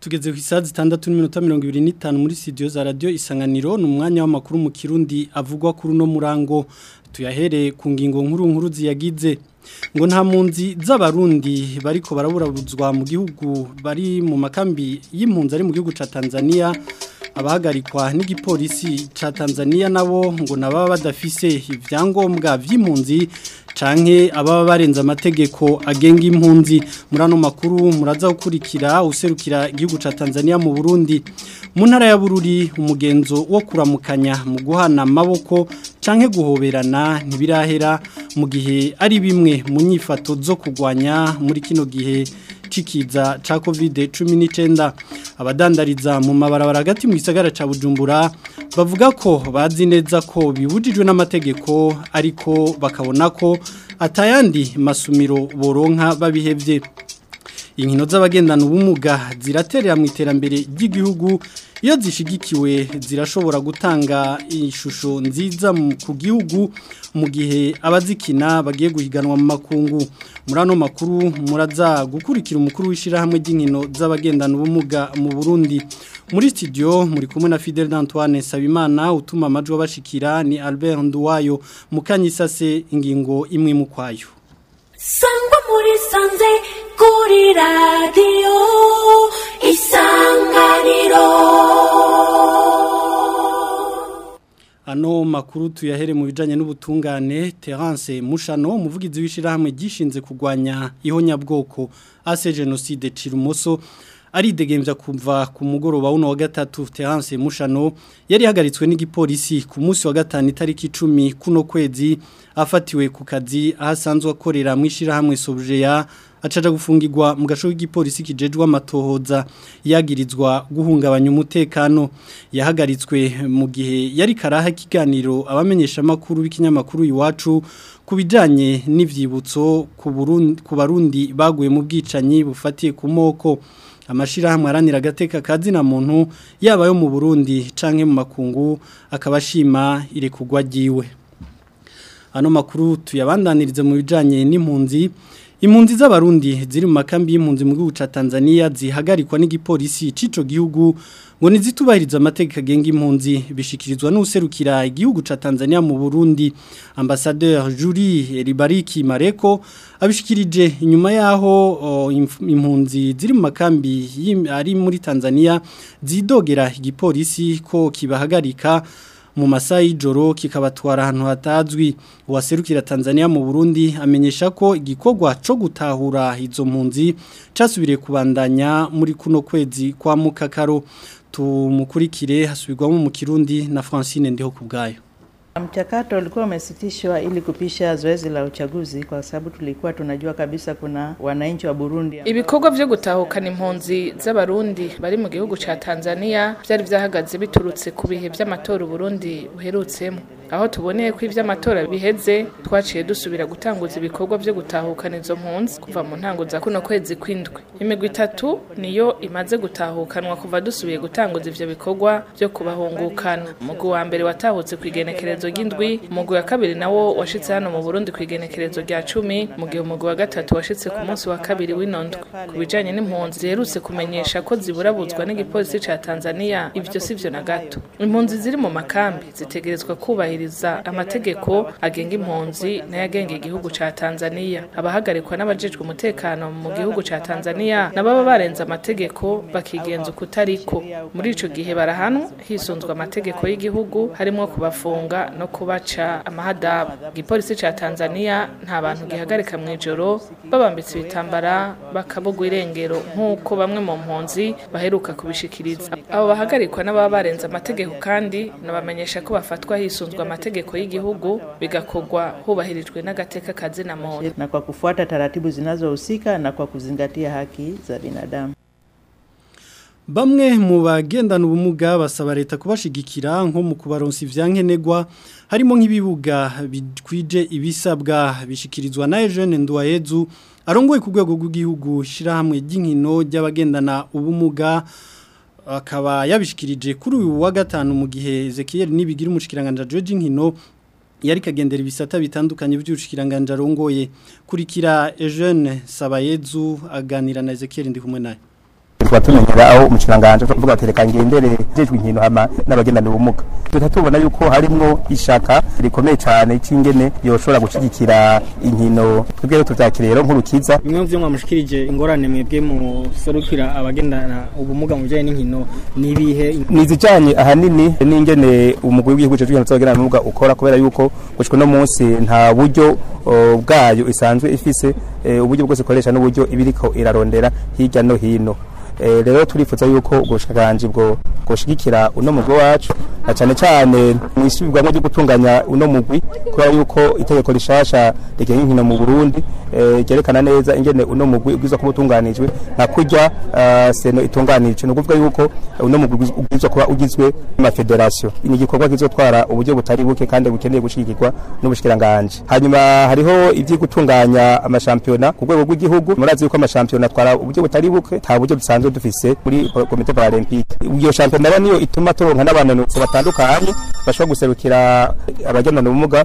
tugeze ku isaha zitandatu n'iminota mirongo ibiri n'itanu muri studio za Radio isanganiro ni umwanya w'amakuru mu kirundi avugwa kuri uno murango tuyahereye ku ngingo nkuru nkuru ziyagize ngo nta mpunzi z'abarundi bariko baraburabuzwa mu gihugu bari mu makambi y'impunzi ari mu gihugu cya tanzania abahagarikwa n'igipolisi cya tanzania nabo ngo nababa badafise ibyangombwa by'impunzi canke ababa barenze amategeko agenga impunzi murano makuru muraza gukurikira userukira igihugu ca Tanzania mu Burundi mu ntara ya Bururi umugenzo wo kuramukanya mu guhana maboko canke guhoberana ntibirahera mu gihe ari bimwe mu nyifato zo kugwanya muri kino gihe c'ikiza ca covid cumi n'icyenda abadandariza mu mabarabara hagati mu gisagara ca bujumbura bavuga ko bazi ko bibujijwe n'amategeko ariko bakabona ko atayandi masumiro boronka babihebye inkino z'abagendana ubumuga ziraterera mu iterambere ry'igihugu iyo zishigikiwe zirashobora gutanga ishusho nziza ku gihugu mu gihe abazikina bagiye guhiganwa mu makungu muri ano makuru muraza gukurikira umukuru w'ishyirahamwe ry'inkino z'abagendana ubumuga mu burundi muri studio muri kumwe na Fidel Antoine Sabimana utuma amajwi bashikira ni Albert Nduwayo mukanyisase ingingo imwe mu kwayo sangwa muri sanze kuri radiyo isanganiro ano makuru tuyahere mu bijanye n'ubutungane Terence Mushano umuvugizi w'ishirahamwe gishinze kugwanya ihonyabwoko ase genocide Cirumoso aridegemvya kumva ku mugoroba uno wa gatatu Terence Mushano yari hagaritswe n'igipolisi ku munsi wa gatanu itariki 10 kuno kwezi afatiwe ku kazi ahasanzwe akorera mu ishirahamwe Sobjeya acaja gufungirwa mu gasho k'igipolisi kijejwe amatohoza yagirizwa guhungabanya umutekano yahagaritswe mu gihe yari karaha kiganiro abamenyesha makuru b'ikinyamakuru iwacu kubijanye n'ivyibutso ku barundi baguye mu bwicanyi bufatiye ku moko amashirahamwe aranira agateka kazi na muntu yaba yo mu Burundi canke mu makungu akabashima irekugwa giwe ano makuru tuyabandanirize mu bijanye n'impunzi impunzi z'abarundi ziri mu makambi y'impunzi mu gihugu cya Tanzania zihagarikwa n'igipolisi c'ico gihugu ngo ntizitubahirize amategeko agenga impunzi bishikirizwa n'userukira igihugu cya Tanzania mu Burundi Ambassadeur Juri Ribariki Mareko abishikirije inyuma yaho impunzi ziri mu makambi ari muri Tanzania zidogera igipolisi ko kibahagarika mu masaha y'ijoro kikabatwara ahantu hatazwi uwaserukira Tanzania mu Burundi amenyesha ko igikogwa cyo gutahura izo mpunzi cyasubiriye kubandanya muri kuno kwezi kwa mukakaro tumukurikire hasubirwamo mu kirundi na Francine ndiho kubgayo Mchakato ulikuwa umesitishwa ili kupisha zoezi la uchaguzi kwa sababu tulikuwa tunajua kabisa kuna wananchi wa Burundi. Ibikorwa vyo gutahukana impunzi z'abarundi bari mu gihugu cha Tanzania vyari vyahagaze biturutse ku bihe vy'amatora Burundi uherutsemo aho tuboneye ko iby'amatora biheze twaciye dusubira gutanguza ibikorwa byo gutahukana izo mpunzi kuva mu ntango za kuno kwezi kw'indwi imigwi itatu niyo imaze gutahukanwa kuva dusubiye gutanguza ivyo bikorwa byo kubahungukana umugwi wa mbere watahutse ku igenekerezo ry'indwi umugwi wa kabiri nawo washitse hano mu burundi ku igenekerezo rya cumi mu gihe umugwi wa gatatu washitse ku munsi wa kabiri w'inondwe ku bijanye n'impunzi ziherutse kumenyesha ko ziburabuzwa n'igipolisi ca tanzania ivyo sivyo na gato impunzi ziri mu makambi zitegerezwa kubaha kubahiriza amategeko agenga impunzi n'ayagenga igihugu cya tanzania abahagarikwa n'abajejwe umutekano mu gihugu cya tanzania nababa barenze amategeko bakigenza ukutariko muri icyo gihe barahanwa hisunzwe amategeko y'igihugu harimo kubafunga no kubaca amahadabu igipolisi ca tanzania nta bantu gihagarika mu ijoro babambitse ibitambara bakabugwa irengero nk'uko bamwe mu mpunzi baheruka kubishikiriza abo bahagarikwa n'ababa barenze amategeko kandi nabamenyesha ko bafatwa hisunzwe amategeko y'igihugu bigakogwa hubahirijwe n'agateka kazina muntu na kwa kufuata taratibu zinazohusika na kwa kuzingatia haki za binadamu Bamwe mu bagendana ubumuga basaba leta kubashigikira nko mu kubaronsa ivyankenerwa harimo nk'ibibuga bikwije ibisabwa bishikirizwa na Eugene Ndwayezu arongoye ku rwego rw'igihugu shirahamwe ry'inkino ry'abagendana ubumuga akaba yabishikirije kuri uyu wa gatanu mu gihe Ezekiel nibigira umushikiranganja George Nkino yari kagendera ibisata bitandukanye by'ubushikiranganja rongoye kurikira Eugene Sabayezu aganira na Ezekiel ndi kumwe naye tukaba tumenyera aho umushikiranganji avuga ati reka ngendere jejwe inkino hama n'abagendana ubumuga duhita tubona yuko harimo ishaka rikomeye cyane cy'ingene yoshobora gushyigikira inkino twebwe rero tubyakira rero nk'urukiza bimwe mu byo mwamushikirije ingorane mwebwe muserukira abagendana ubumuga mu bijyanye n'inkino n'ibihe nizijyanye ahanini n'ingene umugwi w'igihugu cy'igihugu cy'abagendana ubumuga ukora kubera yuko gushika no munsi nta buryo bwayo isanzwe ifise e, uburyo bwose ikoresha n'uburyo ibiriko irarondera hirya no hino Eh, rero turifuza yuko ubwo bushakanji bwo bwoshigikira uno mugo wacu na cyane cyane mu isubirwamo gutunganya uno mugwi kubera yuko itegeko rishasha rigenga inkino mu burundi eh, ryerekana neza ingene uno mugwi ubwiza kuba utunganijwe nka kurya eh, seno itunganijwe ni ukuvuga yuko uno mugwi ubwiza kuba ugizwe n'amafederasiyo ni igikorwa kizotwara uburyo butari buke kandi bukeneye gushyigikirwa n'ubushikiranganje hanyuma hariho ibyo gutunganya amashampiyona ku rwego rw'igihugu murazi yuko amashampiyona atwara uburyo butari buke nta buryo dusanzwe dufise muri komite paralempike iyo shampiyona niyo ituma turonka n'abantu batandukanye bashobora guserukira abagendana ubumuga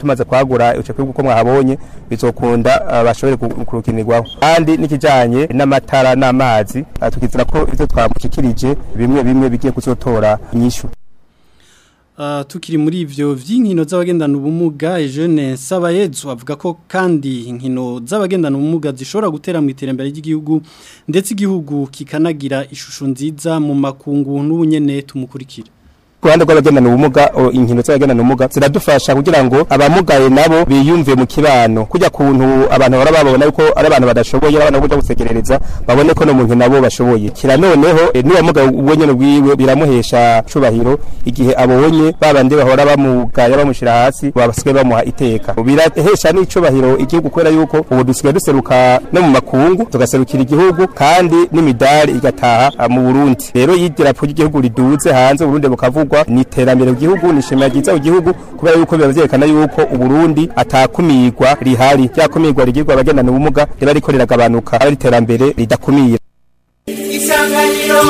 tumaze kwagura ico kibuga uko mwahabonye bizokunda eh, bashobore kurukinirwaho kandi n’ikijyanye n'amatara n'amazi eh, tukizira ko ibyo twamushikirije bimwe bimwe bigiye kuzotora inyishu Ah, tukiri muri ibyo by'inkino z'abagendana ubumuga Eugene Sabayezu avuga ko kandi inkino z'abagendana ubumuga zishobora gutera mu iterambere ry'igihugu ndetse igihugu kikanagira ishusho nziza mu makungu n'ubunyene tumukurikira ku ruhande rw'abagendana ubumuga inkino z'abagendana ubumuga ziradufasha kugira ngo abamugaye nabo biyumve mu kibano kujya kuntu abantu baba babona yuko ari abantu badashoboye abana kujya gusekerereza babone ko no muntu nabo bashoboye kira noneho eh, n'uwamugaye ubwenyene bwiwe biramuhesha cubahiro igihe abonye babandi bahora bamugaya bamushira hasi babasigaye bamuha iteka birahesha n'icubahiro igihugu kubera yuko ubu dusigaye duseruka no mu makungu tugaserukira igihugu kandi n'imidari igataha ah, mu Burundi rero y'idirapo ry'igihugu riduze hanze Burundi bukavuga bikorwa ni iterambere mu gihugu ni ishema ryiza igihugu kubera yuko biba byerekana yuko uburundi atakumirwa rihari rya kumirwa rigirwa abagendana ubumuga riba riko riragabanuka ari iterambere ridakumiye isanganiro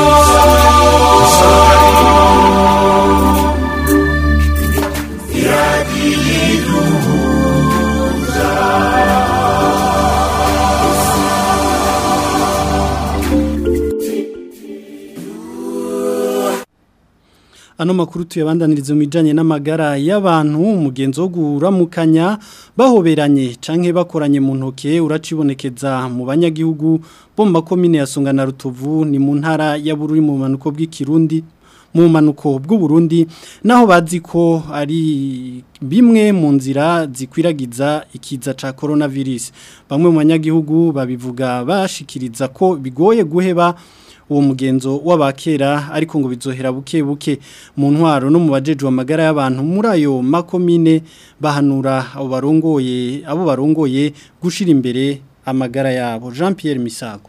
ano makuru tuyabandaniriza mu bijyanye n'amagara y'abantu umugenzi wo guramukanya bahoberanye canke bakoranye mu ntoke uracibonekeza mu banyagihugu bo mu makomine ya Songa na Rutovu ni mu ntara ya Bururi mu manuko bw'ikirundi mu manuko bw’u Burundi naho bazi ko ari bimwe mu nzira zikwiragiza ikiza ca coronavirus bamwe mu banyagihugu babivuga bashikiriza ko bigoye guheba uwo mugenzo w'abakera ariko ngo bizohera buke buke mu ntwaro no mu wa magara y'abantu muri ayo makomine bahanura abo barongoye abo barongoye gushira imbere amagara yabo Jean Pierre Misago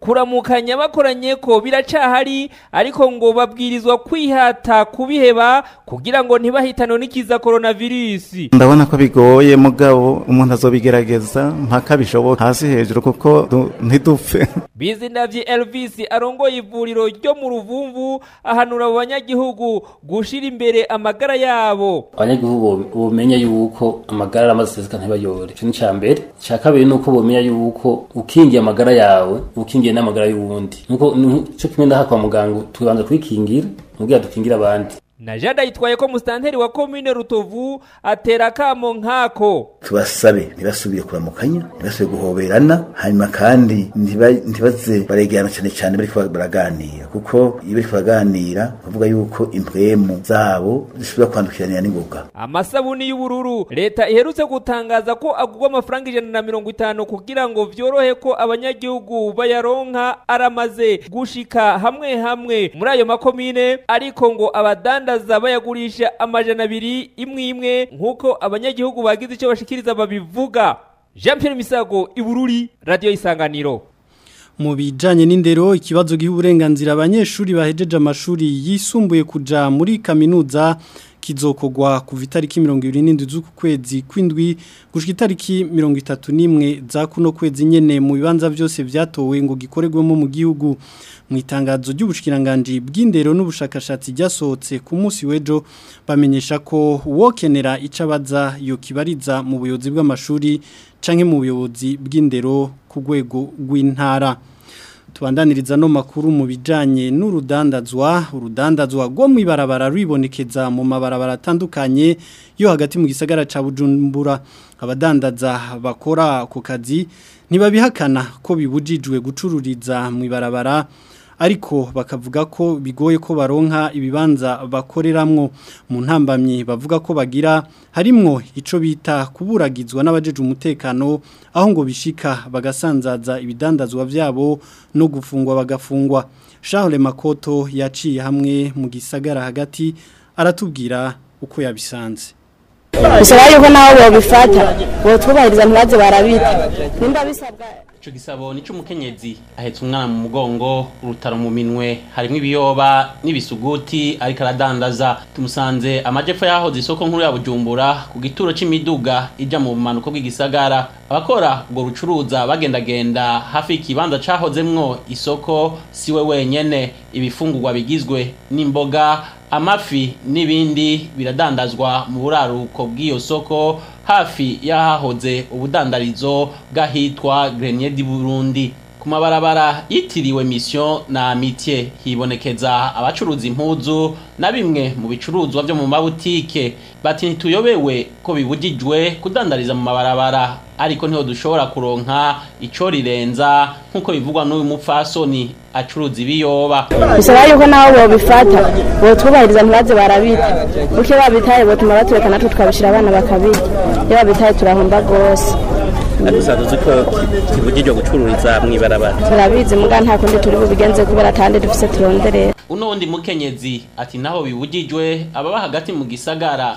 kuramukanya bakoranye ko biracahari ariko ngo babwirizwa kwihata kubiheba kugira ngo ntibahitano n'ikiza coronavirus isi ndabona ko bigoye mugabo umuntu azobigerageza mpaka bishoboka hasi hejuru kuko ntidupfe bizinavye Elvis arongoye ivuriro ryo mu ruvumvu ahanura abo banyagihugu gushira imbere amagara yabo abanyagihugu bumenya yuko amagara aramaze sezeka ntibayore ikintu ca mbere cya kabiri nuko bumenya yuko ukingiye amagara yawe ukingiye n'amagara y'uwundi nuko cyo kimwe ndaha kwa muganga tubanza kwikingira mubwira dukingire abandi na jada yitwaye ko musitanteri wa komine rutovu atera akamo nk'ako tubasabe ntibasubire kuramukanya ntibasubire guhoberana hanyuma kandi ntibaze baregerana cyane cyane bari baraganira kuko iyo bari baraganira bavuga yuko impwemu zabo zishobora kwandukiranira n'ingoga amasabune y'ubururu leta iherutse gutangaza ko agurwa amafaranga ijana na mirongo itanu kugira ngo byorohe ko abanyagihugu bayaronka aramaze gushika hamwe hamwe muri ayo makomine ariko ngo abadani adandaza bayagurisha amajana abiri imwe imwe nk'uko abanyagihugu bagize icyo bashikiriza babivuga jean Pierre misago i bururi radiyo isanganiro mu bijyanye n'indero ikibazo giha uburenganzira abanyeshuri bahejeje amashuri yisumbuye kuja muri kaminuza kizokorwa kuva itariki mirongo ibiri z'uku kwezi kw'indwi gushyira itariki mirongo itatu n'imwe za kuno kwezi nyine mu bibanza byose byatowe ngo gikorerwemo mu gihugu mu itangazo ry'ubushyiranganji bw'indero n'ubushakashatsi ryasohotse ku munsi w'ejo bamenyesha ko wokenera icabaza abaza kibariza mu buyobozi bw'amashuri cyangwa mu buyobozi bw'indero ku rwego rw'intara tubandaniriza no makuru mu bijyanye n'urudandazwa urudandazwa rwo mu ibarabara rwibonekeza mu mabarabara atandukanye yo hagati mu gisagara ca bujumbura abadandaza bakora ku kazi ntibabihakana ko bibujijwe gucururiza mu ibarabara ariko bakavuga ko bigoye ko baronka ibibanza bakoreramwo mu ntambamyi bavuga ko bagira harimo ico bita kuburagizwa n'abajeje umutekano aho ngo bishika bagasanzaza ibidandazwa byabo no gufungwa bagafungwa Charles Makoto yaciye hamwe mu gisagara hagati aratubwira uko yabisanze bisaba yuko nabo babifata ngo twubahiriza ntibaze barabita nimba bisabwa icyo gisabo ni cy'umukenyezi ahetse umwana mu mugongo urutaro mu minwe harimo ibiyoba n'ibisuguti ariko aradandaza tumusanze amajyepfo yahoze isoko nkuru ya bujumbura ku gituro cy'imiduga ijya mu bumanuko bw'igisagara abakora ubwo bucuruza bagendagenda hafi y'ikibanza cahozemwo isoko siwe wenyine ibifungugwa bigizwe n'imboga amafi n'ibindi biradandazwa mu buraruko bw'iyo soko hafi y'ahahoze ubudandarizo bw'ahitwa Grenade Burundi ku mabarabara yitiriwe mission na amitié hibonekeza abacuruza impuzu na bimwe mu bicuruzwa byo mu mabutike bati ntituyobewe ko bibujijwe kudandariza mu mabarabara ariko ntiho dushobora kuronka icyo rirenza nk'uko bivugwa n'uyu mupfasoni acuruza ibiyoba bisaba yuko nabo bobifata botwubahiriza ntibaze barabita kuko iyo babitaye botuma batureka natwe tukabishyira abana bakabita iyo babitaye turahomba rwose gusa tuzi ko kibujijwe gucururiza mu ibarabara turabizi muga nta kundi turi bubigenze kubera atandi dufise turonderera uno mukenyezi ati naho bibugijwe ababa hagati mu gisagara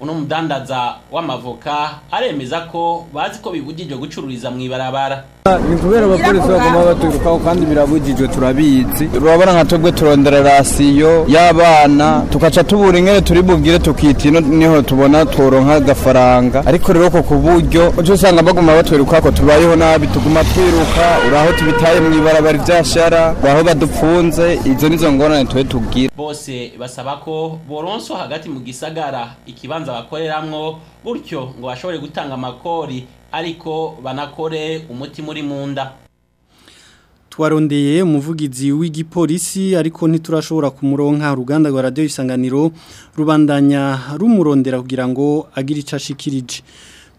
uno mudandaza w'amavoka aremeza ko bazi ko bibujijwe gucururiza mu ibarabara ni kubera abapolisi bagomba baturukaho kandi birabujijwe turabizi urabona nka twebwe turondera rasiyo y'abana tugaca tubura inkere turi bubwire tukiti niho tubona tworonka agafaranga ariko rero ko ku buryo uje usanga baguma batwiruka ko tubayeho nabi tuguma twiruka uraho tubitaye mu ibarabara ibyashara uraho badupfunze izo nizo ngorane tuwe tubwira bose basaba ko boronswa hagati mu gisagara ikibanza bakoreramo gutyo ngo bashobore gutanga amakori ariko banakore umuti muri munda. nda twarondeye umuvugizi w'igipolisi ariko ntiturashobora kumuronka uruganda rwa radiyo isanganiro rubandanya rumurondera kugira ngo agire icyo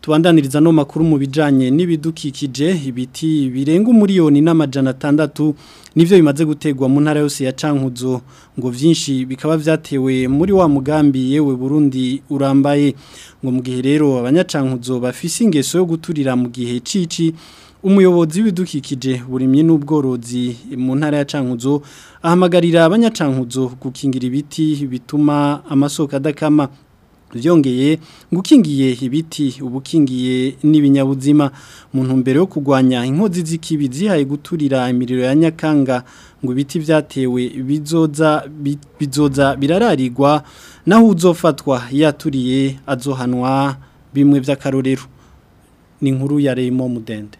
tubandaniriza no makuru mu bijanye n'ibidukikije ibiti birenga umuriyoni n'amajana atandatu nivyo bimaze gutegwa mu ntara yose ya Cankuzo ngo vyinshi bikaba vyatewe muri wa mugambi yewe Burundi urambaye ngo mu gihe rero abanyacankuzo bafise ingeso yo guturira mu gihe cici umuyobozi w'ibidukikije burimye n'ubworozi mu ntara ya Cankuzo ahamagarira abanyacankuzo gukingira ibiti bituma amasoko adakama byongeye gukingiye ibiti ubukingiye n'ibinyabuzima mu ntumbero yo kugwanya inkozi z'ikibi zihaye guturira imiriro ya nyakanga ngo ibiti byatewe bizoza birararigwa naho uzofatwa yaturiye azohanwa bimwe by'akarorero ni inkuru ya Raymond mudende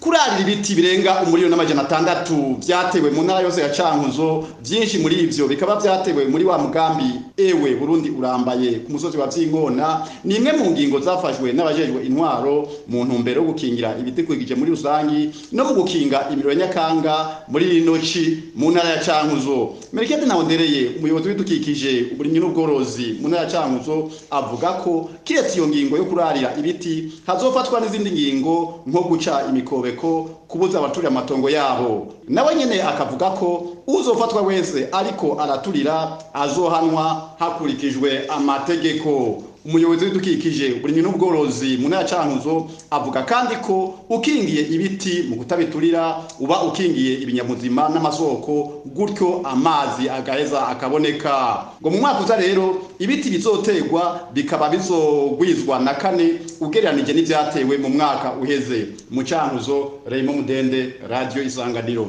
kurarira ibiti birenga umuriro n'amajana atandatu byatewe mu ntara yose ya cankuzo byinshi muri ibyo bikaba byatewe muri wa mugambi ewe burundi urambaye ku musozi wa byinkona ni imwe mu ngingo zafashwe n'abajejwe intwaro mu ntumbero yo gukingira ibitekurikije muri rusange no mu gukinga imiriro nyakanga muri rinoci mu ntara ya cankuzo merekete ntawondereye umuyobozi w'ibidukikije uburimyi n'ubworozi mu ntara ya cankuzo avuga ko kiretse iyo ngingo yo kurarira ibiti hazofatwa n'izindi ngingo nko guca imikobe biragoye ko kubuza abaturire amatongo yabo nawe nyine akavuga ko uzofatwa wese ariko araturira azohanwa hakurikijwe amategeko umuyobozi w'ibidukikije uburimyi n'ubworozi mu ntara cankuzo avuga kandi ko ukingiye ibiti mu kutabiturira uba ukingiye ibinyabuzima n'amasoko gutyo amazi agaheza akaboneka ngo mu mwaka uza rero ibiti bizoterwa bikaba bizogwizwa na kane ugereranije n'ivyatewe mu mwaka uheze mu cankuzo reyimo mudende radio isanganiro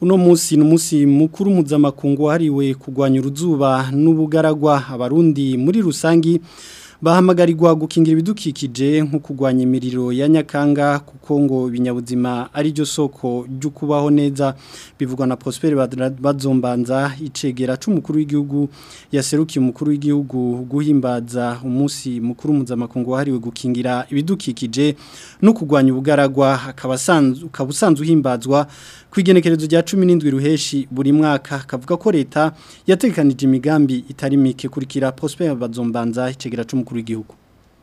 uno munsi ni umunsi mukuru mpuzamakungu wahariwe kurwanya uruzuba n'ubugaragwa abarundi muri rusange bahamagarirwa gukingira ibidukikije nko kugwanya imiriro ya nyakanga kuko ngo ibinyabuzima ari ryo soko ryo kubaho neza bivugwa na Prosper Bazombanza icegera c'umukuru w'igihugu yaseruki umukuru w'igihugu guhimbaza umunsi mukuru mpuzamakungu hariwe gukingira ibidukikije no kugwanya ubugaragwa akaba kabusanzu uhimbazwa ku rya cumi n'indwi ruheshi buri mwaka akavuga ko leta yatekanije imigambi itari mike kurikira Prosper Bazombanza icegera c'umukuru w'umukuru w'igihugu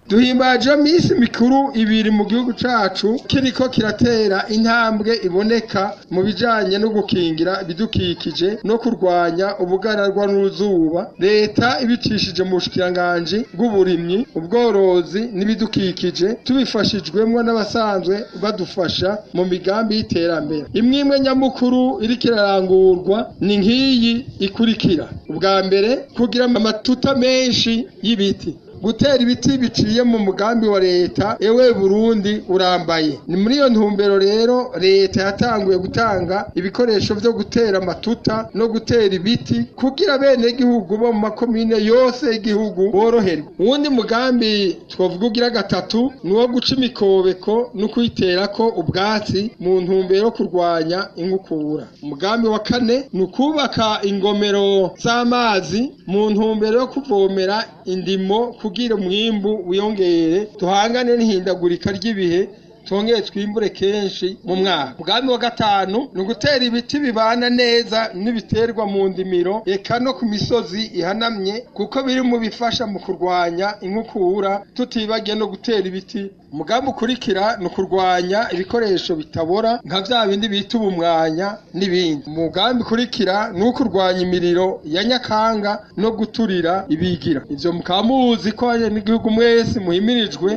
duhimbaje minsi mikuru ibiri mu gihugu cyacu kiriko kiratera intambwe iboneka mu bijyanye no gukingira ibidukikije no kurwanya ubugararwa n'uruzuba leta ibicishije mu bushikiranganji bw'uburimyi ubworozi n'ibidukikije tubifashijwemo n'abasanzwe badufasha mu migambi y'iterambere imwimwe nyamukuru iriko irarangurwa ni nk'iyi ikurikira ubwa mbere kugira amatuta menshi y'ibiti gutera ibiti biciye mu mugambi wa leta ewe burundi urambaye ni muri iyo ntumbero rero leta yatanguye gutanga ibikoresho byo gutera amatuta no gutera ibiti kugira bene gihugu bo mu makomine yose y'igihugu boroherwe uwundi mugambi twavuga ugira gatatu ni uwo guca imikobeko no kuyitera ko ubwatsi mu ntumbero yo kurwanya inkukura umugambi wa kane ni ukubaka ingomero z'amazi mu ntumbero yo kuvomera indimo ku kugira umwimbu wiyongere, duhangane n'ihindagurika ry'ibihe twongere twimbure kenshi mu mwaka ubwami wa gatanu ni ugutera ibiti bibana neza n'ibiterwa mu ndimiro eka no ku misozi ihanamye kuko biri mu bifasha mu kurwanya inkukura tutibagiye no gutera ibiti umugambi ukurikira ni ukurwanya ibikoresho bitabora nka bya bindi bita ubumwanya n'ibindi umugambi ukurikira ni ukurwanya imiriro ya nyakanga no guturira ibigira ibyo mukaba muzi ko n'igihugu mwese muhimirijwe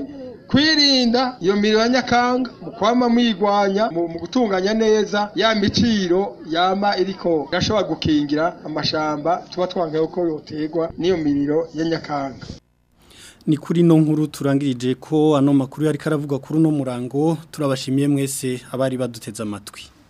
kwirinda iyo miriro ya nyakanga mu kwama mwigwanya mu gutunganya neza ya miciro yama iriko gashobora gukingira amashamba tuba twangaye ko yotegwa n'iyo miriro ya nyakanga ni kuri no nkuru turangirije ko ano makuru yari karavuga kuri uno murango turabashimiye mwese abari baduteze amatwi